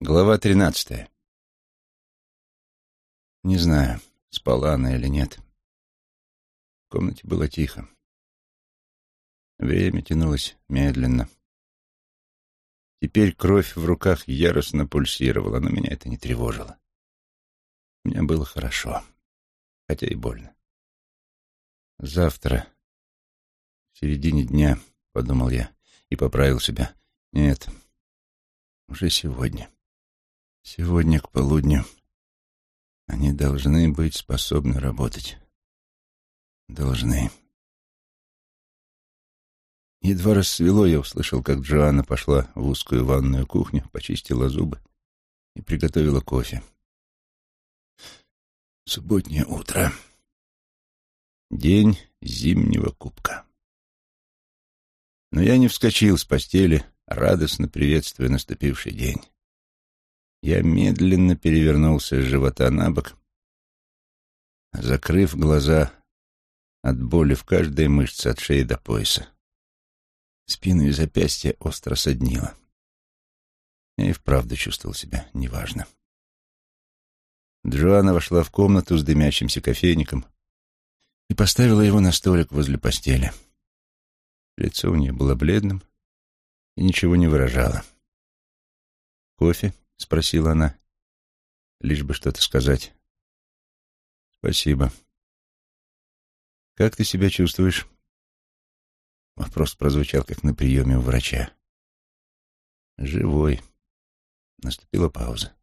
Глава тринадцатая. Не знаю, спала она или нет. В комнате было тихо. Время тянулось медленно. Теперь кровь в руках яростно пульсировала, но меня это не тревожило. Мне было хорошо, хотя и больно. Завтра, в середине дня, — подумал я и поправил себя. Нет, уже сегодня. Сегодня к полудню они должны быть способны работать. Должны. Едва рассвело, я услышал, как Джоанна пошла в узкую ванную кухню, почистила зубы и приготовила кофе. Субботнее утро. День зимнего кубка. Но я не вскочил с постели, радостно приветствуя наступивший день. Я медленно перевернулся с живота на бок, закрыв глаза от боли в каждой мышце от шеи до пояса. Спину и запястья остро соднило. Я и вправду чувствовал себя неважно. Джоанна вошла в комнату с дымящимся кофейником и поставила его на столик возле постели. Лицо у нее было бледным и ничего не выражало. «Кофе?» — спросила она, лишь бы что-то сказать. «Спасибо. Как ты себя чувствуешь?» Вопрос прозвучал, как на приеме у врача. «Живой». Наступила пауза.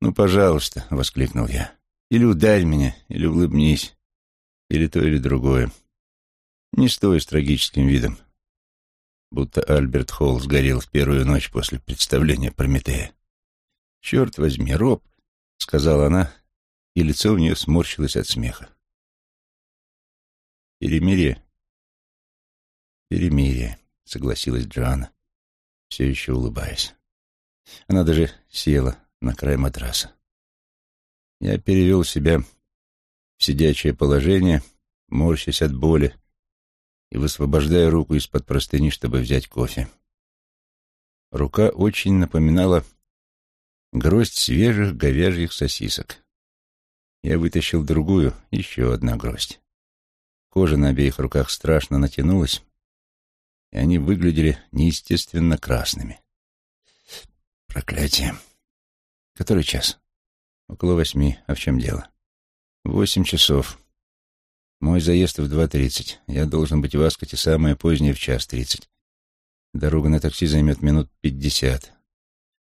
«Ну, пожалуйста», — воскликнул я. «Или ударь меня, или улыбнись, или то, или другое. Не стой с трагическим видом будто Альберт Холл сгорел в первую ночь после представления Прометея. «Черт возьми, Роб!» — сказала она, и лицо у нее сморщилось от смеха. «Перемирие?» «Перемирие», — согласилась Джоанна, все еще улыбаясь. Она даже села на край матраса. Я перевел себя в сидячее положение, морщась от боли, и высвобождая руку из-под простыни, чтобы взять кофе. Рука очень напоминала гроздь свежих говяжьих сосисок. Я вытащил другую, еще одна гроздь. Кожа на обеих руках страшно натянулась, и они выглядели неестественно красными. Проклятие. Который час? Около восьми. А в чем дело? Восемь часов. Мой заезд в два тридцать. Я должен быть в Аскоте самое позднее в час тридцать. Дорога на такси займет минут пятьдесят.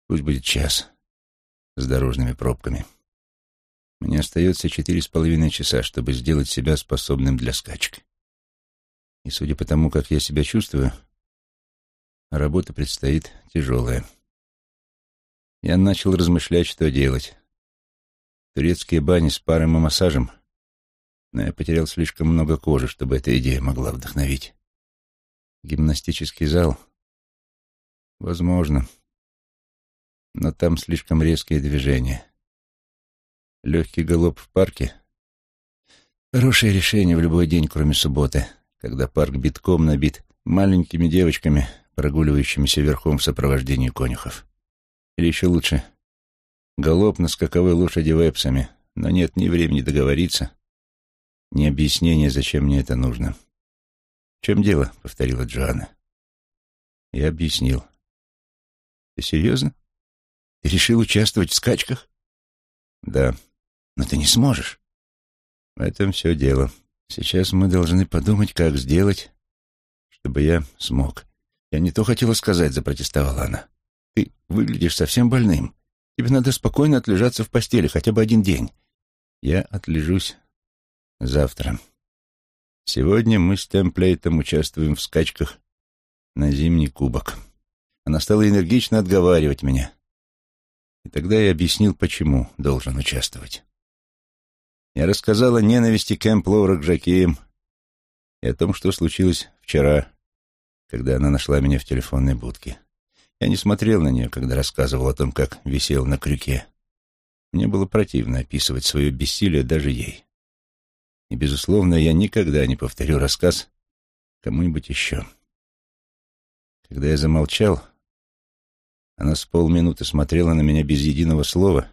Пусть будет час. С дорожными пробками. Мне остается четыре с половиной часа, чтобы сделать себя способным для скачек. И судя по тому, как я себя чувствую, работа предстоит тяжелая. Я начал размышлять, что делать. Турецкие бани с паром и массажем — но я потерял слишком много кожи, чтобы эта идея могла вдохновить. Гимнастический зал? Возможно. Но там слишком резкие движения. Легкий галоп в парке? Хорошее решение в любой день, кроме субботы, когда парк битком набит маленькими девочками, прогуливающимися верхом в сопровождении конюхов. Или еще лучше, галоп на скаковой лошади вепсами, но нет ни времени договориться, ни объяснения, зачем мне это нужно. «В чем дело?» — повторила Джоанна. Я объяснил. «Ты серьезно? Ты решил участвовать в скачках?» «Да». «Но ты не сможешь». В этом все дело. Сейчас мы должны подумать, как сделать, чтобы я смог. Я не то хотела сказать, запротестовала она. Ты выглядишь совсем больным. Тебе надо спокойно отлежаться в постели хотя бы один день. Я отлежусь Завтра. Сегодня мы с Темплейтом участвуем в скачках на зимний кубок. Она стала энергично отговаривать меня. И тогда я объяснил, почему должен участвовать. Я рассказал о ненависти Кэмп Лоура к Жакеям и о том, что случилось вчера, когда она нашла меня в телефонной будке. Я не смотрел на нее, когда рассказывал о том, как висел на крюке. Мне было противно описывать свое бессилие даже ей. И, безусловно, я никогда не повторю рассказ кому-нибудь еще. Когда я замолчал, Она с полминуты смотрела на меня без единого слова.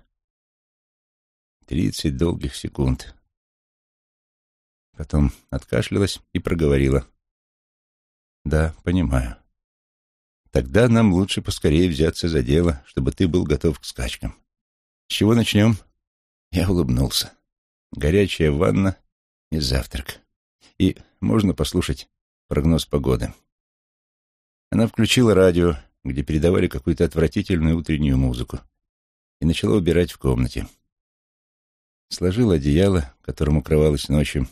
Тридцать долгих секунд. Потом откашлялась и проговорила. «Да, понимаю. Тогда нам лучше поскорее взяться за дело, чтобы ты был готов к скачкам. С чего начнем?» Я улыбнулся. Горячая ванна и завтрак. И можно послушать прогноз погоды. Она включила радио, где передавали какую-то отвратительную утреннюю музыку, и начала убирать в комнате. Сложила одеяло, которым укрывалась ночью,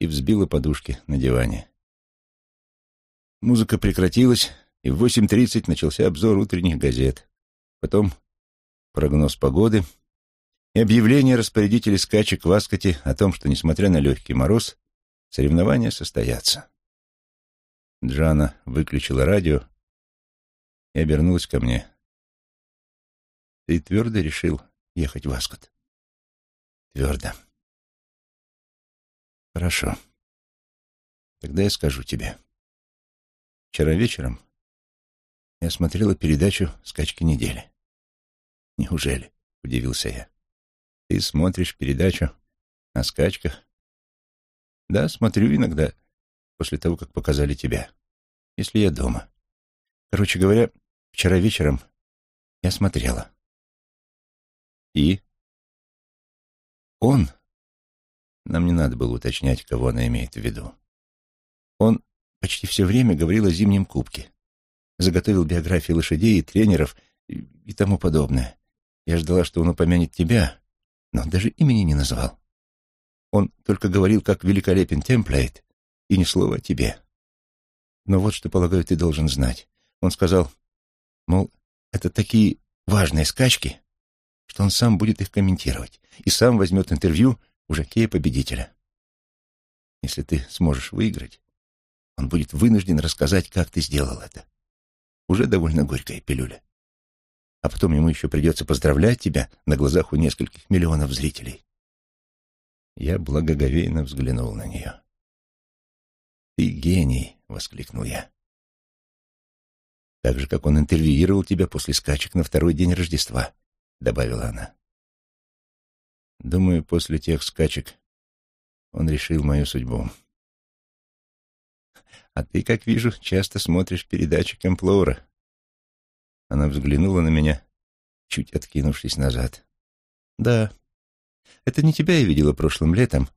и взбила подушки на диване. Музыка прекратилась, и в 8.30 начался обзор утренних газет. Потом прогноз погоды и объявление распорядителя скачек в Аскоте о том, что, несмотря на легкий мороз, соревнования состоятся. Джана выключила радио и обернулась ко мне. «Ты твердо решил ехать в Аскот?» «Твердо». Хорошо. Тогда я скажу тебе. Вчера вечером я смотрела передачу «Скачки недели». Неужели? Удивился я. Ты смотришь передачу о скачках? Да, смотрю иногда, после того, как показали тебя. Если я дома. Короче говоря, вчера вечером я смотрела. И? Он нам не надо было уточнять, кого она имеет в виду. Он почти все время говорил о зимнем кубке. Заготовил биографии лошадей и тренеров и, и тому подобное. Я ждала, что он упомянет тебя, но даже имени не назвал. Он только говорил, как великолепен темплейт, и ни слова о тебе. Но вот что, полагаю, ты должен знать. Он сказал, мол, это такие важные скачки, что он сам будет их комментировать и сам возьмет интервью у жокея-победителя. Если ты сможешь выиграть, он будет вынужден рассказать, как ты сделал это. Уже довольно горькая пилюля. А потом ему еще придется поздравлять тебя на глазах у нескольких миллионов зрителей. Я благоговейно взглянул на нее. «Ты гений!» — воскликнул я. «Так же, как он интервьюировал тебя после скачек на второй день Рождества», — добавила она. Думаю, после тех скачек он решил мою судьбу. А ты, как вижу, часто смотришь передачи Кемплоура. Она взглянула на меня, чуть откинувшись назад. Да, это не тебя я видела прошлым летом,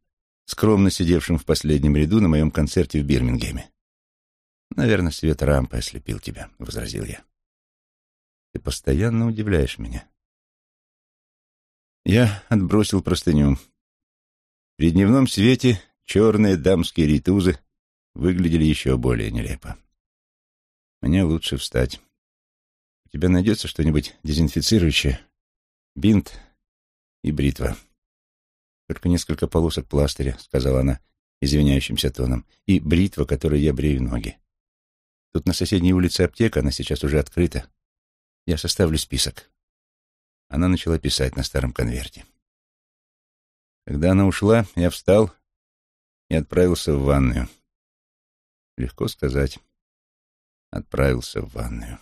скромно сидевшим в последнем ряду на моем концерте в Бирмингеме. Наверное, свет рампы ослепил тебя, — возразил я. Ты постоянно удивляешь меня. Я отбросил простыню. При дневном свете черные дамские ритузы выглядели еще более нелепо. Мне лучше встать. Тебя найдется что-нибудь дезинфицирующее? Бинт и бритва. Только несколько полосок пластыря, сказала она извиняющимся тоном, и бритва, которой я брею ноги. Тут на соседней улице аптека, она сейчас уже открыта. Я составлю список. Она начала писать на старом конверте. Когда она ушла, я встал и отправился в ванную. Легко сказать. Отправился в ванную.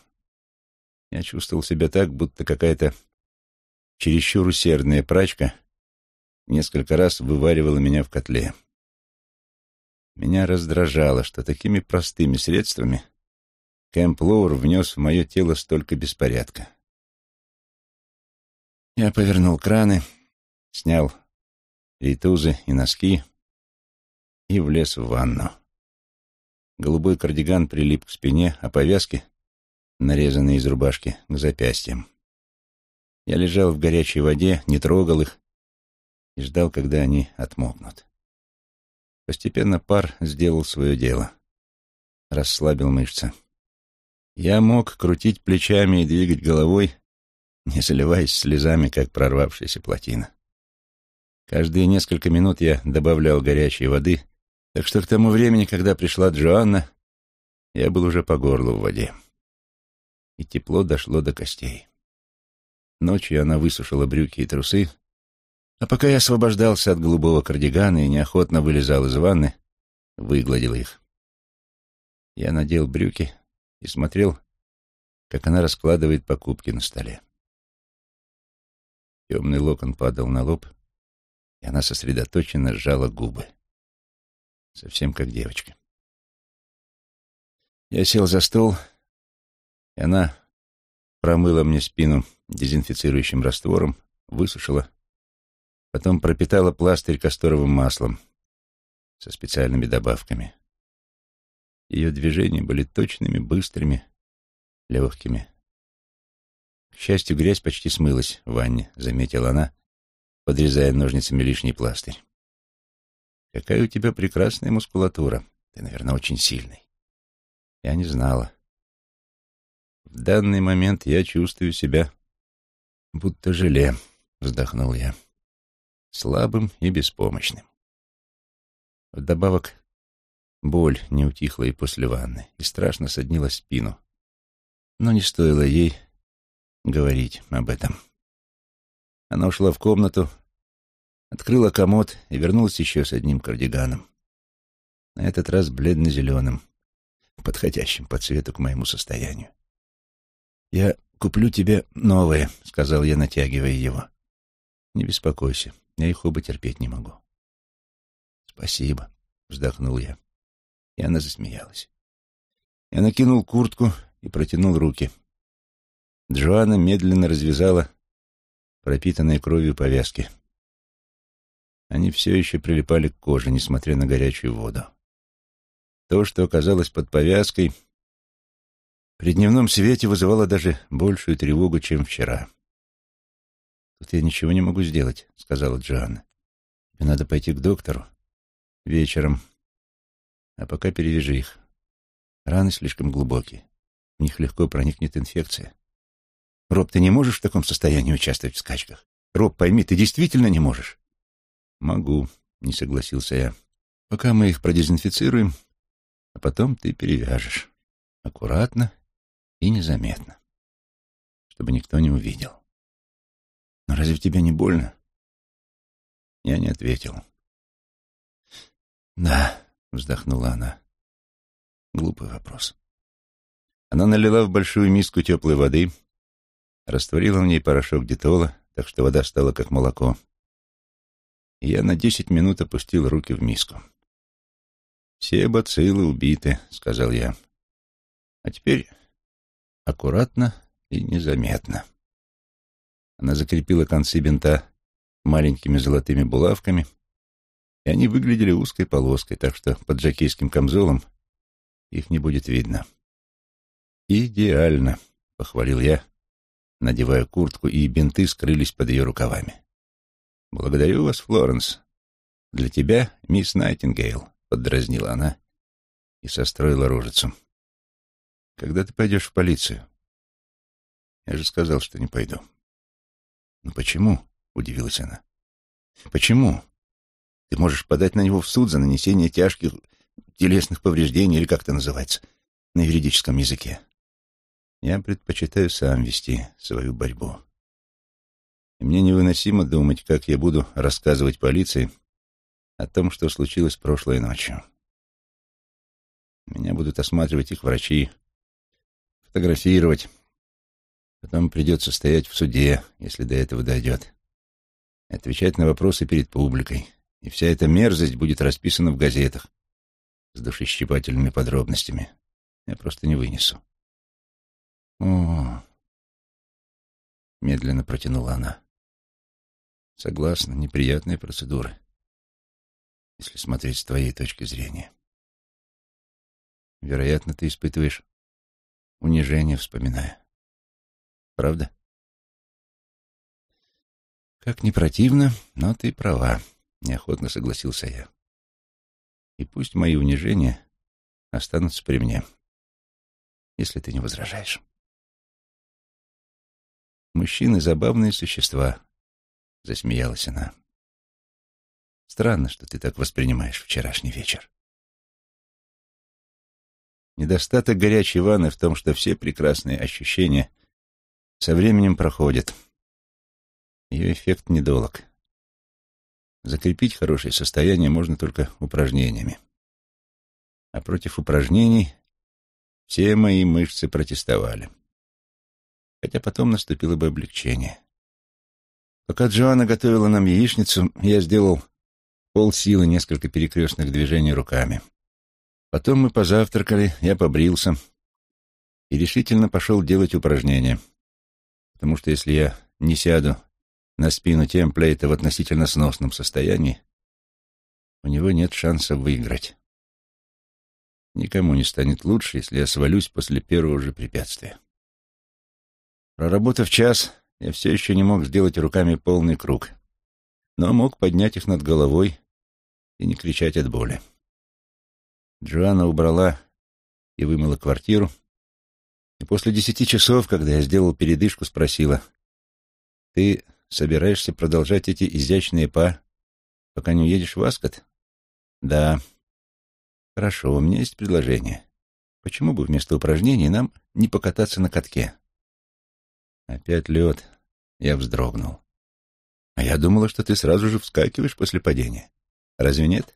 Я чувствовал себя так, будто какая-то чересчур усердная прачка несколько раз вываривала меня в котле. Меня раздражало, что такими простыми средствами Кэмп Лоур внес в мое тело столько беспорядка. Я повернул краны, снял ритузы и носки и влез в ванну. Голубой кардиган прилип к спине, а повязки, нарезанные из рубашки, к запястьям. Я лежал в горячей воде, не трогал их и ждал, когда они отмокнут. Постепенно пар сделал свое дело. Расслабил мышцы. Я мог крутить плечами и двигать головой, не заливаясь слезами, как прорвавшаяся плотина. Каждые несколько минут я добавлял горячей воды, так что к тому времени, когда пришла Джоанна, я был уже по горлу в воде. И тепло дошло до костей. Ночью она высушила брюки и трусы, а пока я освобождался от голубого кардигана и неохотно вылезал из ванны, выгладил их. Я надел брюки и смотрел, как она раскладывает покупки на столе. Темный локон падал на лоб, и она сосредоточенно сжала губы. Совсем как девочка. Я сел за стол, и она промыла мне спину дезинфицирующим раствором, высушила, потом пропитала пластырь касторовым маслом со специальными добавками. Ее движения были точными, быстрыми, легкими. К счастью, грязь почти смылась в ванне, заметила она, подрезая ножницами лишний пластырь. Какая у тебя прекрасная мускулатура. Ты, наверное, очень сильный. Я не знала. В данный момент я чувствую себя будто желе, вздохнул я. Слабым и беспомощным. Вдобавок, боль не утихла и после ванны, и страшно соднила спину. Но не стоило ей говорить об этом. Она ушла в комнату, открыла комод и вернулась еще с одним кардиганом. На этот раз бледно-зеленым, подходящим по цвету к моему состоянию. «Я куплю тебе новые», — сказал я, натягивая его. «Не беспокойся, я их оба терпеть не могу». «Спасибо», — вздохнул я. И она засмеялась. Я накинул куртку и протянул руки. Джоанна медленно развязала пропитанные кровью повязки. Они все еще прилипали к коже, несмотря на горячую воду. То, что оказалось под повязкой, при дневном свете вызывало даже большую тревогу, чем вчера. «Тут я ничего не могу сделать», — сказала Джоанна. «Тебе надо пойти к доктору вечером, а пока перевяжи их. Раны слишком глубокие, в них легко проникнет инфекция. Роб, ты не можешь в таком состоянии участвовать в скачках? Роб, пойми, ты действительно не можешь?» «Могу», — не согласился я. «Пока мы их продезинфицируем, а потом ты перевяжешь. Аккуратно и незаметно, чтобы никто не увидел. Но разве тебе не больно?» Я не ответил. «Да», — вздохнула она. Глупый вопрос. Она налила в большую миску теплой воды, растворила в ней порошок детола, так что вода стала как молоко. И я на десять минут опустил руки в миску. «Все бациллы убиты», — сказал я. «А теперь аккуратно и незаметно». Она закрепила концы бинта маленькими золотыми булавками, и они выглядели узкой полоской, так что под жакейским камзолом их не будет видно. «Идеально», — похвалил я, надевая куртку, и бинты скрылись под ее рукавами. «Благодарю вас, Флоренс. Для тебя, мисс Найтингейл», — поддразнила она и состроила рожицу. «Когда ты пойдешь в полицию?» «Я же сказал, что не пойду». «Ну почему?» — удивилась она. «Почему? Ты можешь подать на него в суд за нанесение тяжких телесных повреждений, или как это называется, на юридическом языке. Я предпочитаю сам вести свою борьбу. И мне невыносимо думать, как я буду рассказывать полиции о том, что случилось прошлой ночью. Меня будут осматривать их врачи, фотографировать. Потом придется стоять в суде, если до этого дойдет. Отвечать на вопросы перед публикой. И вся эта мерзость будет расписана в газетах с душещипательными подробностями. Я просто не вынесу. О, медленно протянула она. Согласна, неприятная процедура, если смотреть с твоей точки зрения. Вероятно, ты испытываешь унижение, вспоминая. Правда? Как не противно, но ты права, неохотно согласился я. И пусть мои унижения останутся при мне, если ты не возражаешь. Мужчины — забавные существа, — засмеялась она. Странно, что ты так воспринимаешь вчерашний вечер. Недостаток горячей ванны в том, что все прекрасные ощущения со временем проходят. Ее эффект недолг. Закрепить хорошее состояние можно только упражнениями. А против упражнений все мои мышцы протестовали. хотя потом наступило бы облегчение. Пока Джоанна готовила нам яичницу, я сделал полсилы несколько перекрестных движений руками. Потом мы позавтракали, я побрился и решительно пошел делать упражнения, потому что если я не сяду на спину темплейта в относительно сносном состоянии, у него нет шанса выиграть. Никому не станет лучше, если я свалюсь после первого же препятствия. Проработав час, я все еще не мог сделать руками полный круг, но мог поднять их над головой и не кричать от боли. Джоанна убрала и вымыла квартиру, и после десяти часов, когда я сделал передышку, спросила, «Ты собираешься продолжать эти изящные па, пока не уедешь в Аскот?» «Да». «Хорошо, у меня есть предложение. Почему бы вместо упражнений нам не покататься на катке?» Опять лед. Я вздрогнул. А я думала, что ты сразу же вскакиваешь после падения. Разве нет?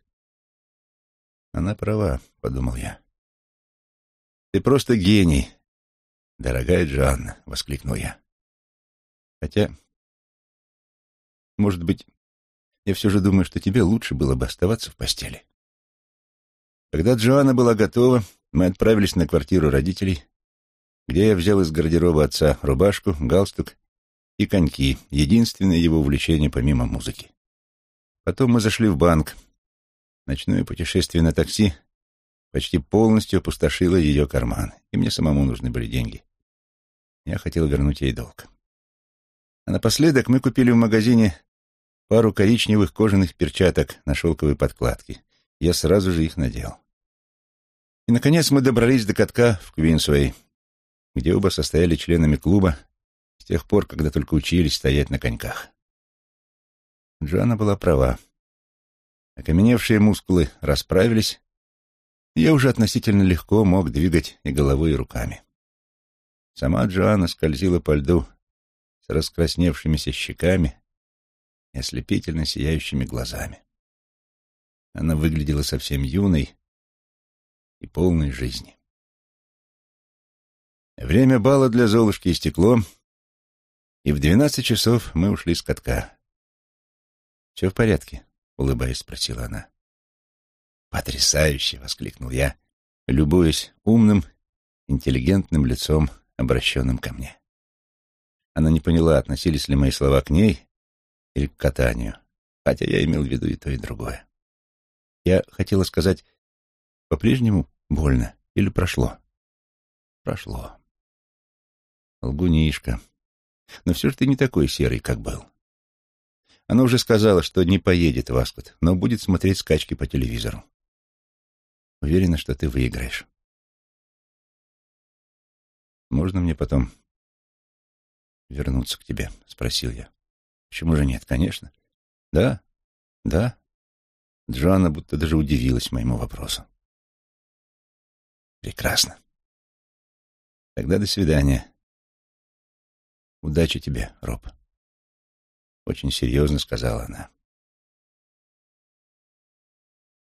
Она права, подумал я. Ты просто гений, дорогая Джоанна, воскликнул я. Хотя, может быть, я все же думаю, что тебе лучше было бы оставаться в постели. Когда Джоанна была готова, мы отправились на квартиру родителей где я взял из гардероба отца рубашку, галстук и коньки, единственное его увлечение помимо музыки. Потом мы зашли в банк. Ночное путешествие на такси почти полностью опустошило ее карман, и мне самому нужны были деньги. Я хотел вернуть ей долг. А напоследок мы купили в магазине пару коричневых кожаных перчаток на шелковой подкладке. Я сразу же их надел. И, наконец, мы добрались до катка в Квинсуэй где оба состояли членами клуба с тех пор, когда только учились стоять на коньках. Джоанна была права. Окаменевшие мускулы расправились, и я уже относительно легко мог двигать и головой, и руками. Сама Джоанна скользила по льду с раскрасневшимися щеками и ослепительно сияющими глазами. Она выглядела совсем юной и полной жизни. Время бала для Золушки истекло, и в двенадцать часов мы ушли с катка. «Все в порядке?» — улыбаясь, спросила она. «Потрясающе!» — воскликнул я, любуясь умным, интеллигентным лицом, обращенным ко мне. Она не поняла, относились ли мои слова к ней или к катанию, хотя я имел в виду и то, и другое. Я хотела сказать, по-прежнему больно или прошло? Прошло. Лгунишка. Но все же ты не такой серый, как был. Она уже сказала, что не поедет в Аскот, но будет смотреть скачки по телевизору. Уверена, что ты выиграешь. Можно мне потом вернуться к тебе? Спросил я. Почему же нет? Конечно. Да, да. Джоанна будто даже удивилась моему вопросу. Прекрасно. Тогда до свидания. Удачи тебе, Роб. Очень серьезно сказала она.